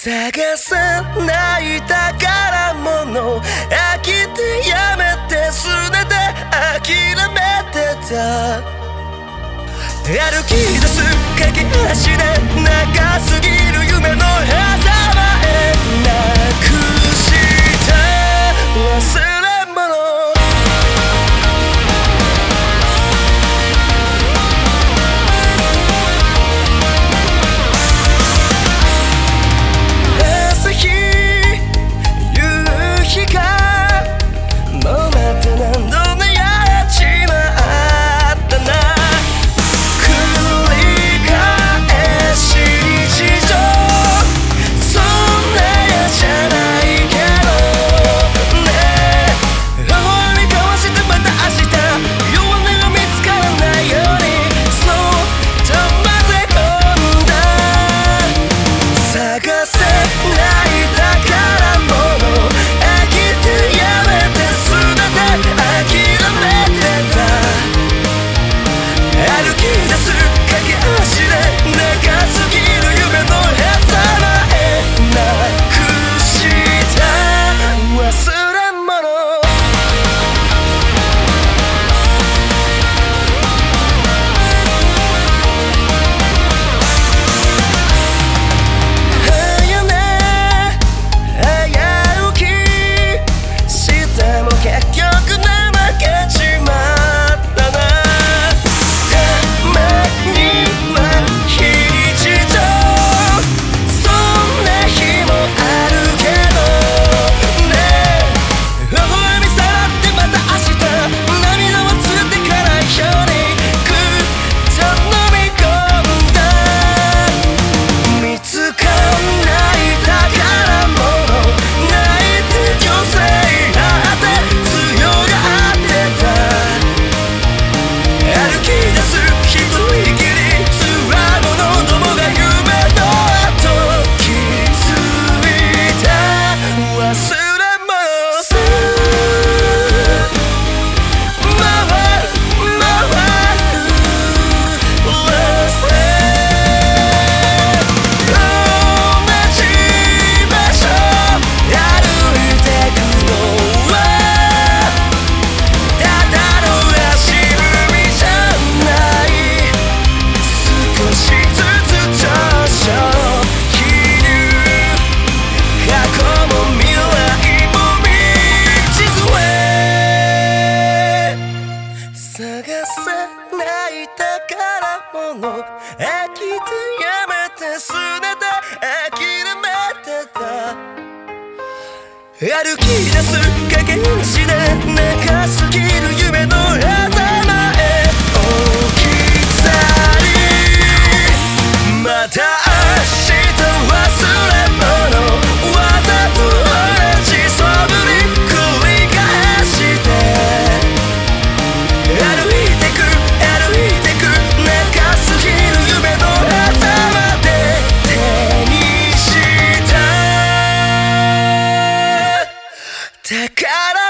探さない宝物飽きてやめてすねて諦めてた。歩き出す駆け足で長すぎるを飽きてやめてすねて諦めてた。歩き出す駆け足で中すぎる夢の愛 Cara!